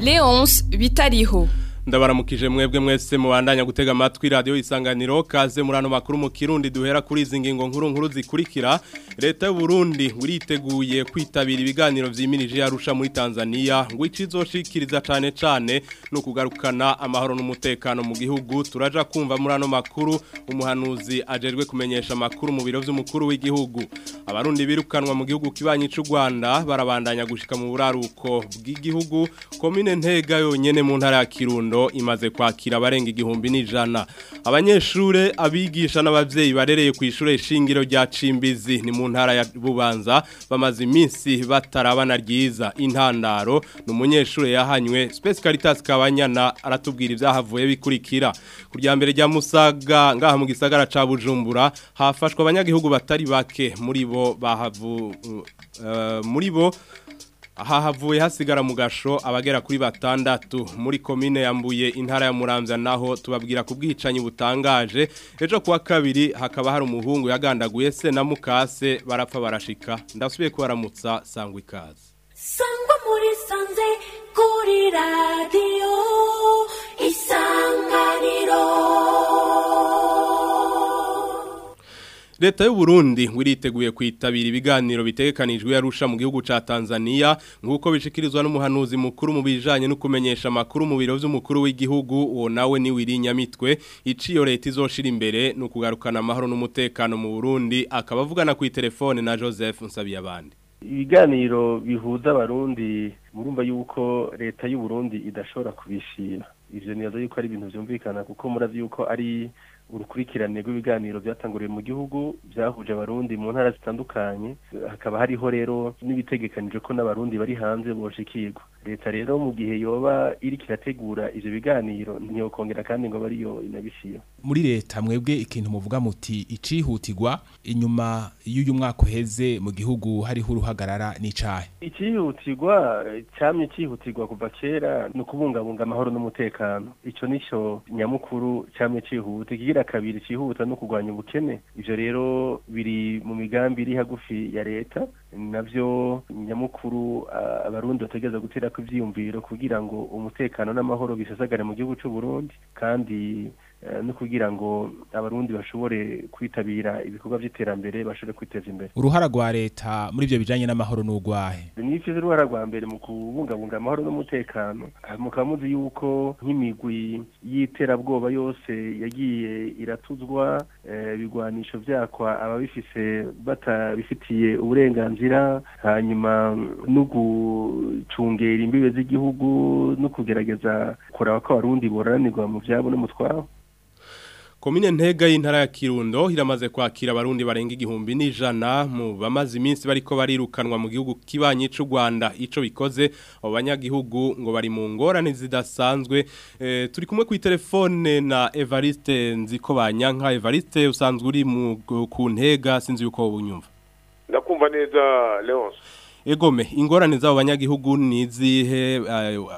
8 Vitariho. ndabaramukije mwebwe mwese mubandanya gutega amatwi radio isanganiro kaze muri makuru mu kirundi duhera kuri izi ngingo nkuru nkuru zikurikira leta y'u Burundi uriteguye kwitabira ibiganiro byimirije yarusha muri Tanzania ngo ikizoshikiriza cyane cyane no kugarukana amahoro n'umutekano mu gihugu turaja kumva murano makuru umuhanuzi ajejwe kumenyesha amakuru mu biro by'umukuru w'igihugu abarundi birukanwa mu gihugu kibanyi cy'u Rwanda barabandanya gushika mu buraruko bw'igihugu komine ntega yonyene mu ntara ya Kirundi kirundo imaze kwakira barenga igihumbi n'ijana abanyeshure abigisha n'abavyeyi barereye ku ishure shingiro rya Cimbizi ni mu ntara ya Bubanza bamaze iminsi batarabana ryiza intandaro n'umunyeshure yahanywe Space Caritas Kabanyana aratubwira ibyahavuye bikurikira kurya mbere rya Musaga ngaha mu gisagara ca Bujumbura hafashwa abanyagihugu batari bake muri bo bahavu uh, muri bo aha havuye hasigara mu gasho abagera kuri batandatu muri komine yambuye intara ya muramza naho tubabwira ku bwicanyi butangaje ejo kuwa kabiri hakaba hari umuhungu yagandaguye se na mukase barapfa barashika ndasubiye ko baramutsa ikaze sangwa muri sanze leta y'u Burundi iriteguye kwitabira ibiganiro bitegekanijwe yarusha mu gihugu ca Tanzania nk'uko bishikirizwa n'umuhanuzi mukuru mu bijanye no kumenyesha makuru mu biro by'umukuru w'igihugu uwo nawe ni wirinyamitwe iciyo leta izoshira imbere no kugarukana amahoro n'umutekano mu Burundi akaba avugana ku telefone na Joseph Nsabiyabandi ibiganiro bihuza abarundi murumva yuko leta y'u Burundi idashobora kubishira ivyo nibaza yuko ari ibintu byumvikana kuko murazi yuko ari urukurikirane rw'ibiganiro byatanguriye mu gihugu byahuje abarundi mu ntara zitandukanye hakaba hariho rero n'ibitegekanyije ko n'abarundi bari hanze boshikirwa leta rero mu gihe yoba iri kirategura ivyo biganiro ntiyokongera kandi ngo bariyo inabishiye muri leta mwebwe ikintu muvuga muti icihutirwa inyuma y'uyu mwaka uheze mu gihugu hariho uruhagarara n'icahe icihutirwa cyamye cihutirwa kuva kera no kubungabunga amahoro n'umutekano icyo nico nyamukuru cyamye cihuta kigira kabiri cihuta no kurwanya ubukene ivyo rero biri mu migambi iri hagufi ya leta nabyo nyamukuru abarundi bategeza gutera ku byiyumviro kugira ngo umutekano n'amahoro bisasagare mu gihugu cy'u Burundi kandi Eh, no kugira ngo abarundi bashobore kwitabira ibikorwa by'iterambere bashobore kwiteza imbere uruhara rwa leta muri ibyo bijyanye n'amahoro n'urwahe ni icyo uruhara rwa mbere mu kubungabunga amahoro n'umutekano mukaba muzi yuko nk'imigwi y'iterabwoba yose yagiye iratuzwa eh, ibigwanisho byakwa ababifise batabifitiye uburenganzira hanyuma no gucungera imbibe z'igihugu no kugerageza kuraba ko abarundi boranirwa mu byabo no komine ntega y'intara ya kirundo iramaze kwakira abarundi barenga igihumbi n'ijana mu bamaze iminsi bari ko barirukanwa mu gihugu kibanyi cy'u rwanda ico bikoze abanyagihugu ngo bari mu ngorane zidasanzwe e, turi kumwe ku telefone na evariste nziko banyanka evariste usanzwe uri ku ntega sinzi uko ubunyumva ndakumva neza leonce egome ingorane z'abo banyagihugu ni eh,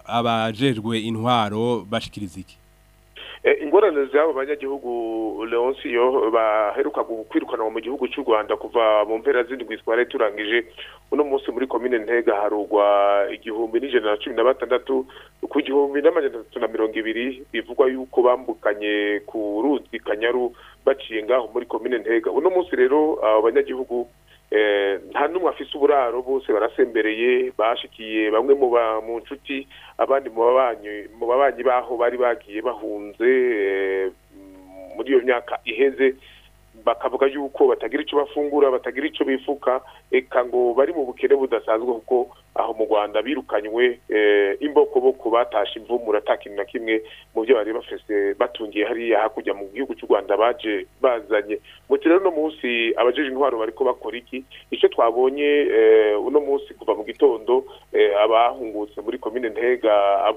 abajejwe intwaro bashikiriza iki Eh, ingorane z'abo banyagihugu leonsiyo baheruka kwirukanwa mu gihugu cy'u rwanda kuva mu mpera z'indwi twari turangije uno munsi muri komine ntega harugwa igihumbi n'ijana na cumi na batandatu ku gihumbi n'amajana atatu na mirongo ibiri bivugwa yuko bambukanye ku ruzi kanyaru baciye ngaho muri komine ntega uno munsi rero abanyagihugu Eh, nta n'umwe afite uburaro bose barasembereye bashikiye bamwe mu mu nshuti abandi mu babanyi b'aho bari bagiye bahunze eh, muri iyo myaka iheze bakavuga yuko batagira icyo bafungura batagira icyo bifuka eka ngo bari mu bukene budasanzwe kuko aho mu rwanda birukanywe eh, imbokoboko batashe imvumura ata kintu na kimwe mu byo bari bafise batungiye hariya hakurya mu gihugu cy'u rwanda baje bazanye muti rero uno munsi abajeje intwaro bariko bakora iki icyo twabonye eh, uno munsi kuva mu gitondo eh, abahungutse muri komine ntega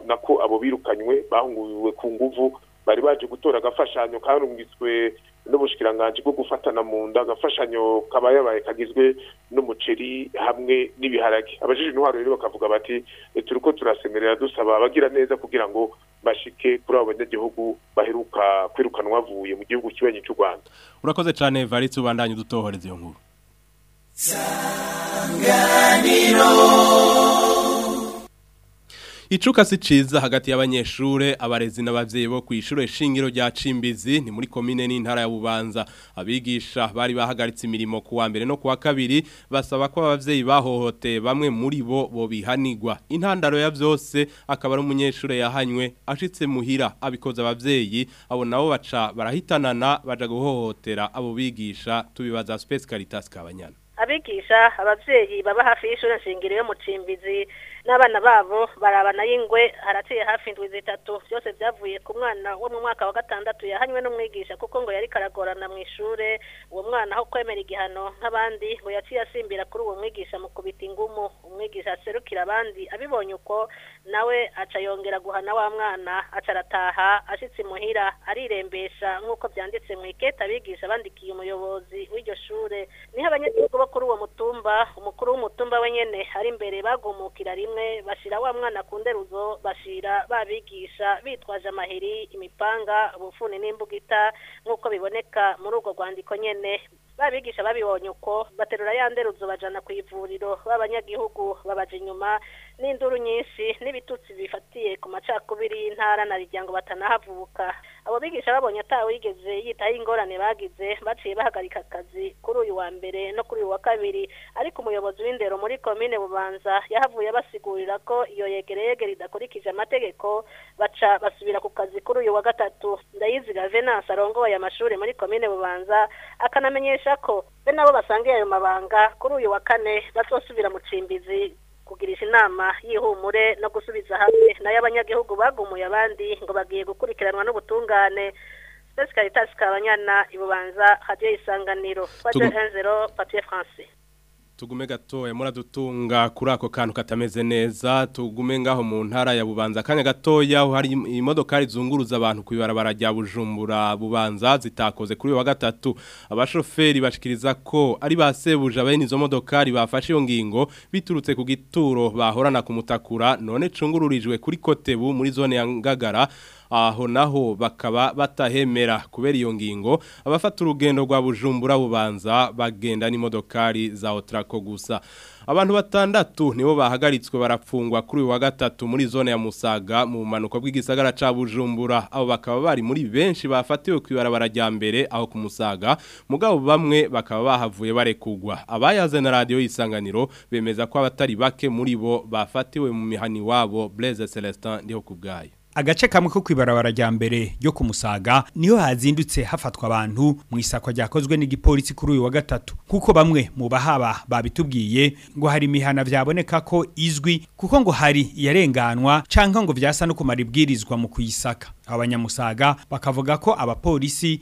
nako abo birukanywe bahunguwe ku nguvu bari baje gutora agafashanyo karungitswe ubushakashatsi bwo gufatana mu nda agafashanyo kaba yabaye kagizwe n'umuceri hamwe n'ibiharage abajije intwaro rero bakavuga bati eh, turi ko turasemerera dusaba abagira neza kugira ngo bashike kuri abo banyagihugu baheruka kwirukanwa avuye mu gihugu kibanyi cy'u rwanda urakoze cyane varitse ubandanye dutohoreza iyo nkuru icuka si ciza hagati y'abanyeshure abarezi n'abavyeyi bo kw'ishure shingiro rya Cimbizi ni muri komine n'intara ya Bubanza abigisha bari bahagaritse imirimo kuwa mbere no kuwa kabiri basaba ko abavyeyi bahohoteye bamwe muri bo bo bihanirwa intandaro ya vyose akaba ari umunyeshure yahanywe ashitse muhira abikoza abavyeyi abo nabo baca barahitanana baja guhohotera abo bigisha tubibaza Space Caritas Kabanyana abigisha abavyeyi baba hafi y'ishure shingiro yo mu n'abana babo barabana y'ingwe haraciye hafi indwi zitatu byose byavuye ku mwana wo mu mwaka wa gatandatu yahanywe n'umwigisha kuko ngo yari karagorana mu ishure uwo mwana aho kwemera igihano nk'abandi ngo yaciye asimbira kuri uwo mwigisha mu kubita ingumu umwigisha aserukira abandi abibonye uko nawe aca yongera guhana wa mwana aca arataha ashyitse imuhira arirembesha nk'uko byanditse mu iketa abigisha bandikiye umuyobozi w'iryo shure niho abanyagihugu bo kuri uwo mutumba umukuru w'umutumba we nyene ari imbere bagumukira rimwe bashira wa mwana ku nderuzo bashira babigisha bitwaje amaheri imipanga ubufuni n'imbugita nk'uko biboneka muri urwo rwandiko nyene babigisha babibonye uko baterura ya nderuzo bajana ku ivuriro b'abanyagihugu babaje inyuma n'induru nyinshi n'ibitutsi bifatiye ku macakubiri y'intara na rijya ngo batanahavuka abo bigisha babonye atawe yigeze yitaho ingorane bagize baciye bahagarika akazi kuri uyu wa mbere no kuri uyu wa kabiri ariko umuyobozi w'indero muri komine bubanza yahavuye basigurira ko iyo yegereyegere idakurikije amategeko baca basubira ku kazi kuri uyu wa gatatu ndayiziga venance arongoye amashuri muri komine bubanza akanamenyesha ko be nabo basangiye ayo mabanga kuri uyu wa kane bazosubira mu cimbizi kugirisha inama y'ihumure no gusubiza hamwe nayo abanyagihugu bagumuye abandi ngo bagiye gukurikiranwa n'ubutungane Spes Caritas Kabanyana Ibubanza Radio Isanganiro 310 Papier Français tugume gatoya muradutunga kuri ako kantu katameze neza tugume ngaho mu ntara ya bubanza akanya gatoya hari imodoka rizunguruza abantu ku ibarabara rya bujumbura bubanza zitakoze kuri uyu wa gatatu abashoferi bashikiriza ko ari basebuja sebuje abene izo modokari bafashe iyo ngingo biturutse ku gituro bahorana kumutakura none cungururijwe kuri kotebu muri zone ya ngagara aho naho bakaba batahemera kubera iyo ngingo abafata urugendo rwa bujumbura bubanza bagenda n'imodokari za otarako gusa abantu batandatu nibo bahagaritswe barapfungwa kuri uyu wa gatatu muri zone ya musaga mu bumanuko bw'igisagara ca bujumbura abo bakaba bari muri benshi bafatiwe ku ibarabara mbere aho ku musaga mugabo bamwe bakaba bahavuye barekugwa Abayaze na radio y'isanganiro bemeza ko abatari bake muri bo bafatiwe mu mihani wabo bureze celestin ndiho ku agace kamwe ko kwibarabara rya mbere ryo kumusaga niyo hazindutse hafatwa abantu mu isakwa ryakozwe n'igipolisi kuri uyu wa gatatu kuko bamwe mu bahaba babitubwiye ngo hari imihana byaboneka ko izwi kuko ngo hari yarenganwa cyangwa ngo vyasa no kumara ibwirizwa mu kuyisaka abanyamusaga bakavuga ko abapolisi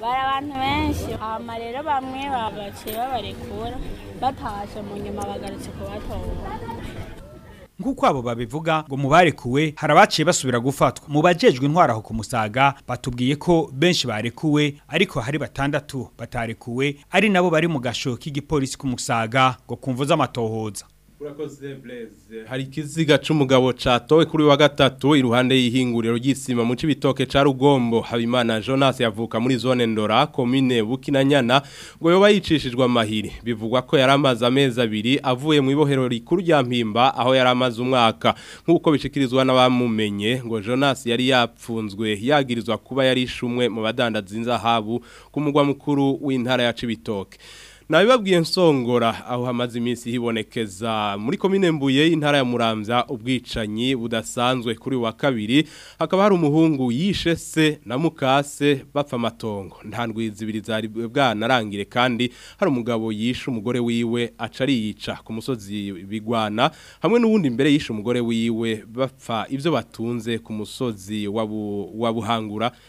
bari abantu benshi hama rero bamwe babaciye babarekura batashe mu nyuma bagarutse kubatora nk'uko abo babivuga ngo mu barekuwe hari abaciye basubira gufatwa mu bajejwe intwaraho ku musaga batubwiye ko benshi barekuwe ariko hari batandatu batarekuwe ari nabo bari mu gasho k'igipolisi k’umusaga ngo kumvuza amatohoza urakoze bureze hari ikiziga cy'umugabo Chatowe kuri wa gatatu iruhande y'ihinguriro ry'isima mu cibitoke ca rugombo habimana jonas yavuka muri zone ndora komine bukinanyana ngo yoba yicishijwe amahiri bivugwa ko yari amaze amezi abiri avuye mu ibohero rikuru rya mpimba aho yari amaze umwaka nk'uko bishikirizwa n'abamumenye ngo jonas yari yapfunzwe yagirizwa kuba yari ishumwe mu badandazi inzahabu ku mugwa mukuru w'intara ya cibitoke nabibabwiye nsongora aho hamaze iminsi hibonekeza muri komine mbuye intara ya muramvya ubwicanyi budasanzwe kuri wa kabiri hakaba hari umuhungu yishe se na mukase bapfa amatongo nta ndwizibiri zari narangire kandi hari umugabo yishe umugore wiwe aca ariyica ku musozi bigwana hamwe n'uwundi mbere yishe umugore wiwe bapfa ibyo batunze ku musozi wa buhangura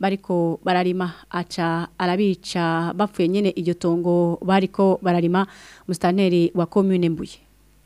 bariko bararima aca arabica bapfuye nyine iryo tongo bariko bararima musitanteri wa komune mbuye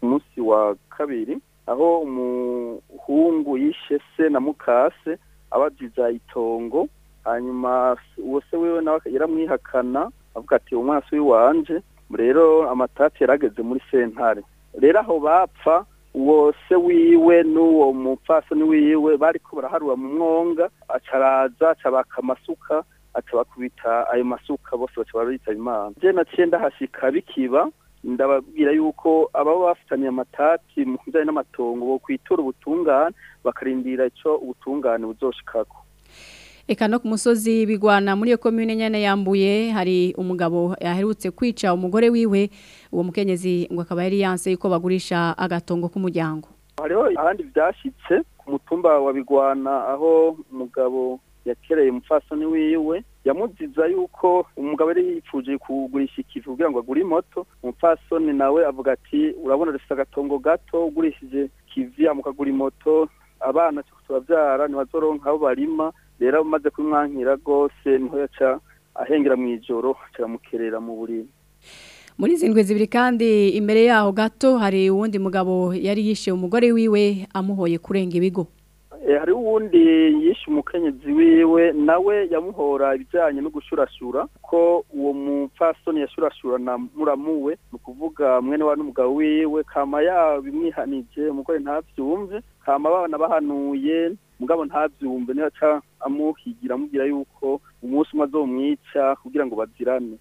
umunsi wa kabiri aho umuhungu yishe se na mukase ababyiza itongo hanyuma uwo se wiwe nawe yaramwihakana avuga ati umwasi w'iwanje rero amatati yarageze muri sentare rero aho bapfa uwo se wiwe n'uwo mupfasoni wiwe bari ko baraharura mu mwonga acaraza acabaka amasuka acabakubita ayo masuka bose baca barita imana je naciye ndahashika bikiba ndababwira yuko ababa bafitanye amatati mu bijyanye n'amatongo bo kwitura ubutungane bakarindira icyo ubutungane buzoshikako Eka no ku musozi bigwana muri iyo komune nyene yambuye hari umugabo yaherutse kwica umugore wiwe uwo mukenyezi ngo akaba yari yanse yuko bagurisha agatongo k'umuryango hariho ahandi byashitse ku mutumba wa bigwana aho umugabo yakereye umupfasoni wiwe yamuziza yuko umugabo yari yipfuje kugurisha ikivi kugira ngo agure moto umupfasoni nawe avuga ati urabona rufite agatongo gato ugurishije kivi amukagura moto abana turabyara ntibazoronka aho barima rero amaze kumwankira rwose niho yaca ahengera mu ijoro amukerera mu buriri muri izi ndwi zibiri kandi imbere yaho gato hari uwundi mugabo yari yishe umugore wiwe amuhoye kurenga ibigo Eh, hari uwundi yishe umukenyezi wiwe nawe yamuhora ibijyanye no gushurashura ko uwo mupfasoni yashurashura na muramuwe ni ukuvuga mwene wa n'umugabo wiwe kama yabimwihanije umugore ntabyumve kama abana bahanuye umugabo ntabyumve niba amuhigira amubwira yuko umunsi umwe umwica kugira ngo bazirane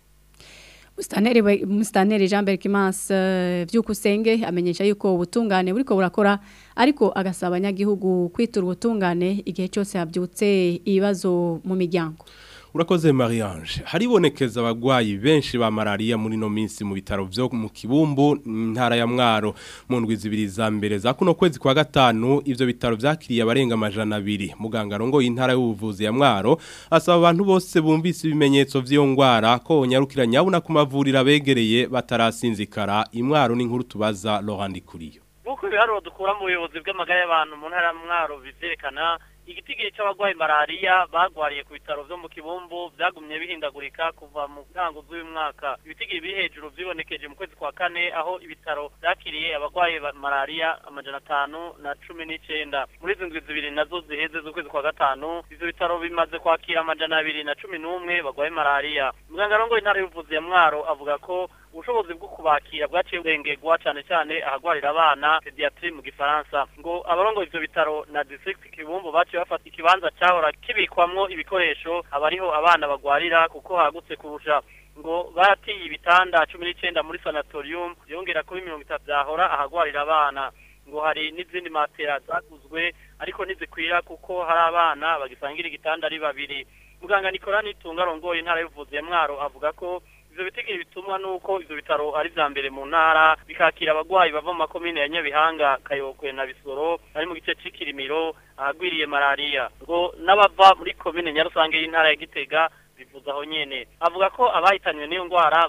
Musitanteri Jean Berkimanse eh, byukusenge amenyesha yuko ubutungane buriko burakora ariko agasaba abanyagihugu kwitura ubutungane igihe cyose habyutse ibibazo mu miryango urakoze mariange haribonekeza abagwayi benshi ba malaria muri no minsi mu bitaro byo mu kibumbu ntara ya mwaro mu ndwi zibiri za mbere za kuno kwezi kwa gatanu ivyo bitaro byakiriye abarenga amajana abiri muganga rongo y'intara y'ubuvuzi ya mwaro asaba abantu bose bumvise ibimenyetso vy'iyo ngwara ko Nyarukira nyabuna ku mavuriro abegereye batarasinzikara imwaro n'inkuru tubaza Laurent Kuriyo Nuko biharuro dukura mu buyobozi bw'amagara y'abantu mu ntara mwaro bizerekana igitigiri cy'abarwayi malariya barwariye ku bitaro byo mu kibumbu byagumye bihindagurika kuva mu ntango z'uyu mwaka ibitigiri biri hejuru byibonekeje mu kwezi kwa kane aho ibitaro byakiriye abarwayi ba malariya amajana atanu na cumi n'icyenda muri izi ndwi zibiri nazo ziheze z'ukwezi kwa gatanu ibyo bitaro bimaze kwakira amajana abiri na cumi n'umwe barwaye malariya muganga arongoye intara y'ubuvuzi ya mwaro avuga ko ubushobozi bwo kubakira bwaciye burengerwa cyane cyane ahagwarira abana pediatri mu gifaransa ngo abarongo ivyo bitaro na district kibumbu baciye bafata ikibanza cyahora kibikwamo ibikoresho abariho abana bagwarira kuko hagutse kurusha ngo baratiye ibitanda cumi n'icyenda muri sanatorium yongera kuri mirongo itatu byahora ahagwarira abana ngo hari n'izindi matera zaguzwe ariko ntizikwira kuko hari abana bagisangira igitanda ari babiri muganga nikorani tungarongoye intara y'ubuvuzi ya mwaro avuga ko ivyo bitigiri bitumwa nuko izo bitaro ari vya mbere mu ntara bikakira abagwayi bava mu makomine ya Nyabihanga Kayokwe na Bisoro ari mu gice c'ikirimiro ahagwiriye malaria ngo n'abava muri komine Nyarusange y'intara ya Gitega bivuza aho nyene avuga ko abahitanywe n'iyo ndwara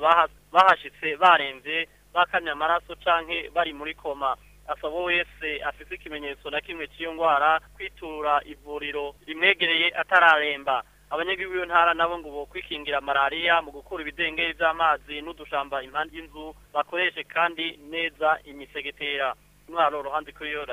bahashyitse barenze bakamye amaraso canke bari muri koma asaba wese afise ikimenyetso na kimwe cy'iyo ngwara kwitura ivuriro rimwegereye atararemba abanyagihugu b'iyo ntara nabo ngo bokwikingira kwikingira malariya mu gukura ibidengeri by'amazi n'udushamba impande y'inzu bakoreshe kandi neza imisegetera ntwaro ruhande kuri iyo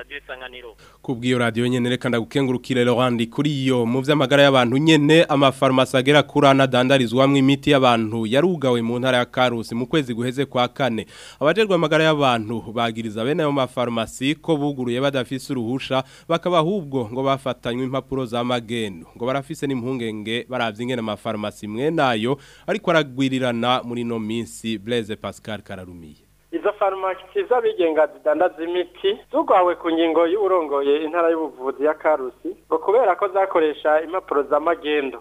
kubw'iyo radiyo nyine reka ndagukengurukire ruhande kuri iyo mu by'amagara y'abantu nyine amafarumasi agera kurana ane adandarizwamo imiti y'abantu yarugawe mu ntara ya karusi mu kwezi guheze kwa kane abajerwa amagara y'abantu bagiriza bene ayo mafarumasi ko buguruye badafise uruhusha bakaba ahubwo ngo bafatanywe impapuro za magendo ngo barafise n'impungenge barabye ingene amafarumasi imwe nayo ariko aragwirirana muri ino minsi Blaise Pascal Kararumiye izo farumasi z'abigenga zidandaza imiti zugwawe ku ngingo y'urongoye intara y'ubuvuzi ya karusi ngo kubera ko zakoresha impapuro za z'amagendo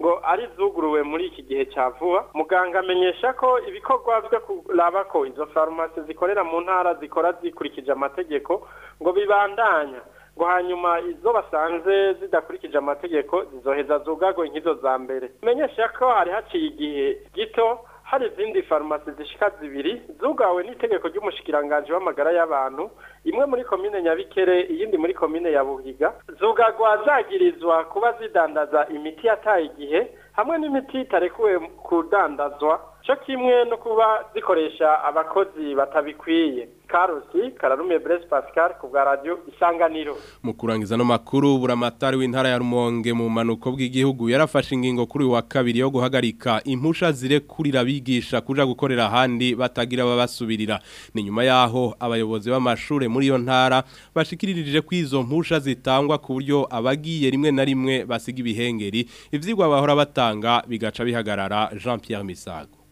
ngo ari zuguruwe muri iki gihe cya vuba muganga amenyesha ko ibikorwa byo kuraba ko izo farumasi zikorera mu ntara zikora zikurikije amategeko ngo bibandanya ngo hanyuma izo basanze zidakurikije amategeko zizoheza zugagwe nk'izo za mbere menyesha ko hari haciye igihe gito hari izindi farumasi zishika zibiri zugawe n'itegeko ry'umushikiranganji w'amagara y'abantu imwe muri komine nyabikere iyindi muri komine ya buhiga zugagwa zagirizwa kuba zidandaza imiti yataye igihe hamwe n'imiti itarekuwe kudandazwa cyo kimwe no kuba zikoresha abakozi batabikwiye karusi kararumiye Blaise Pascal ku radio isanganiro mu kurangiza no makuru buramatari w'intara ya Rumonge mu manuko bw'igihugu yarafashe ingingo kuri wa kabiri yo guhagarika impusha zirekurira bigisha kuja gukorera handi batagira babasubirira ni nyuma yaho abayobozi b'amashure muri iyo ntara bashikiririje kwizo mpusha zitangwa ku buryo abagiye rimwe na rimwe basiga ibihengeri ivyigwa bahora batanga bigaca bihagarara Jean Pierre Misago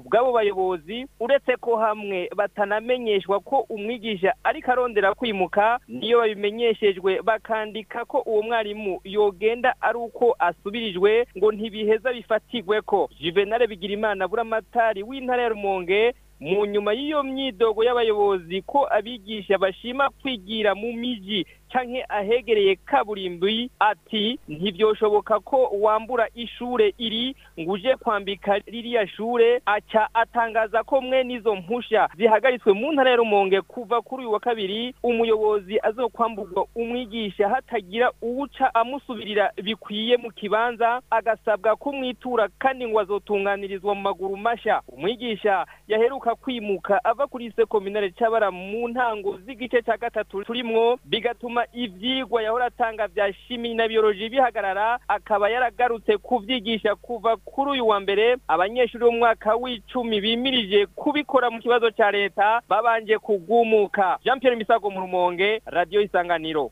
bw'abo bayobozi uretse ko hamwe batanamenyeshwa ko umwigisha ariko arondera kwimuka niyo babimenyeshejwe bakandika ko uwo mwarimu yogenda ari uko asubirijwe ngo ntibiheza bifatigwe ko juvenal bigirimana buramatari w'intara ya rumonge mu nyuma y'iyo myidogo y'abayobozi ko abigisha bashima kwigira mu miji canke ahegereye kaburimbi ati ntibyoshoboka ko wambura ishure iri nguje kwambika ririya shure aca atangaza ko mwene izo mpusha zihagaritswe mu ntara ya Rumonge kuva kuri uyu wa kabiri umuyobozi azokwamburwa umwigisha hatagira uwuca amusubirira bikwiye mu kibanza agasabwa kumwitura kandi ngo azotunganirizwa mu maguru masha umwigisha yaheruka kwimuka ava kuri sekominare cabara mu ntango z'igice cya gatatu turimwo bigatuma bituma ibyigwa yahora atanga bya shimi na biyoloji bihagarara akaba yaragarutse kubyigisha kuva kuri uyu wa mbere abanyeshuri b'umwaka w'icumi bimirije kubikora mu kibazo cya leta babanje kugumuka jean Pierre misago mu rumonge radiyo isanganiro